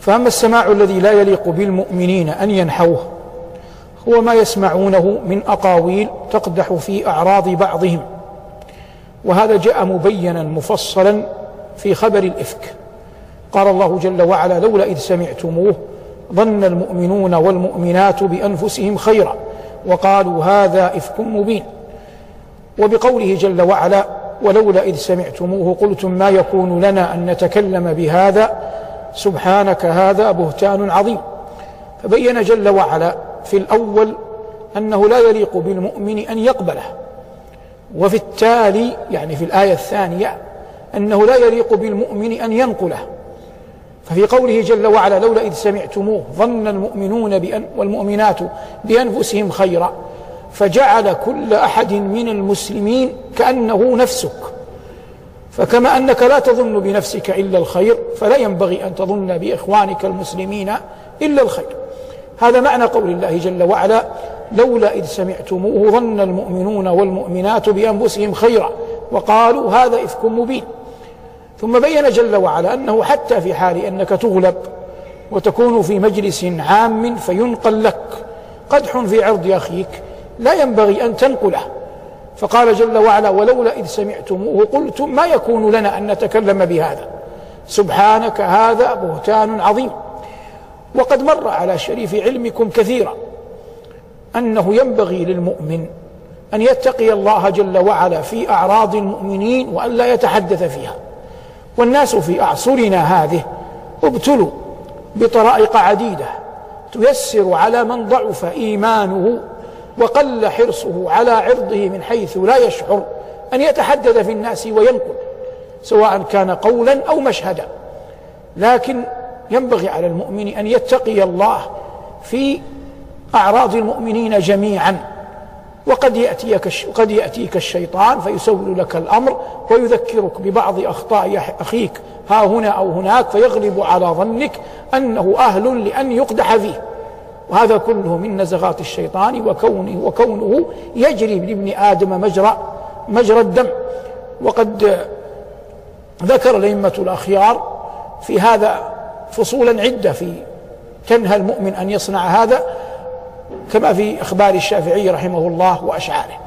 فأما السماع الذي لا يليق بالمؤمنين أن ينحوه هو ما يسمعونه من أقاويل تقدح في أعراض بعضهم. وهذا جاء مبينا مفصلا في خبر الإفك. قال الله جل وعلا لولا إذ سمعتموه ظن المؤمنون والمؤمنات بأنفسهم خيرا. وقالوا هذا إفك مبين. وبقوله جل وعلا ولولا إذ سمعتموه قلتم ما يكون لنا أن نتكلم بهذا؟ سبحانك هذا بهتان عظيم. فبين جل وعلا في الأول أنه لا يليق بالمؤمن أن يقبله. وفي التالي يعني في الآية الثانية أنه لا يليق بالمؤمن أن ينقله. ففي قوله جل وعلا لولا إذ سمعتموه ظن المؤمنون بأن والمؤمنات بأنفسهم خيرا فجعل كل أحد من المسلمين كأنه نفسك. فكما أنك لا تظن بنفسك إلا الخير فلا ينبغي أن تظن بإخوانك المسلمين إلا الخير. هذا معنى قول الله جل وعلا لولا إذ سمعتموه ظن المؤمنون والمؤمنات بأنفسهم خيرا وقالوا هذا إفك مبين. ثم بين جل وعلا أنه حتى في حال أنك تغلب وتكون في مجلس عام فينقل لك قدح في عرض أخيك لا ينبغي أن تنقله. فقال جل وعلا ولولا إذ سمعتموه قلتم ما يكون لنا أن نتكلم بهذا؟ سبحانك هذا بهتان عظيم. وقد مر على شريف علمكم كثيرا أنه ينبغي للمؤمن أن يتقي الله جل وعلا في أعراض المؤمنين وأن لا يتحدث فيها. والناس في أعصرنا هذه ابتلوا بطرائق عديدة تيسر على من ضعف إيمانه وقل حرصه على عرضه من حيث لا يشعر أن يتحدث في الناس وينقل سواء كان قولا أو مشهدا. لكن ينبغي على المؤمن أن يتقي الله في أعراض المؤمنين جميعا. وقد يأتيك قد يأتيك الشيطان فيسول لك الأمر ويذكرك ببعض أخطاء أخيك ها هنا أو هناك فيغلب على ظنك أنه أهل لأن يقدح فيه. وهذا كله من نزغات الشيطان وكونه وكونه يجري لابن آدم مجرى مجرى الدم. وقد ذكر الأئمة الأخيار في هذا فصولا عدة في تنهى المؤمن أن يصنع هذا كما في أخبار الشافعي رحمه الله وأشعاره.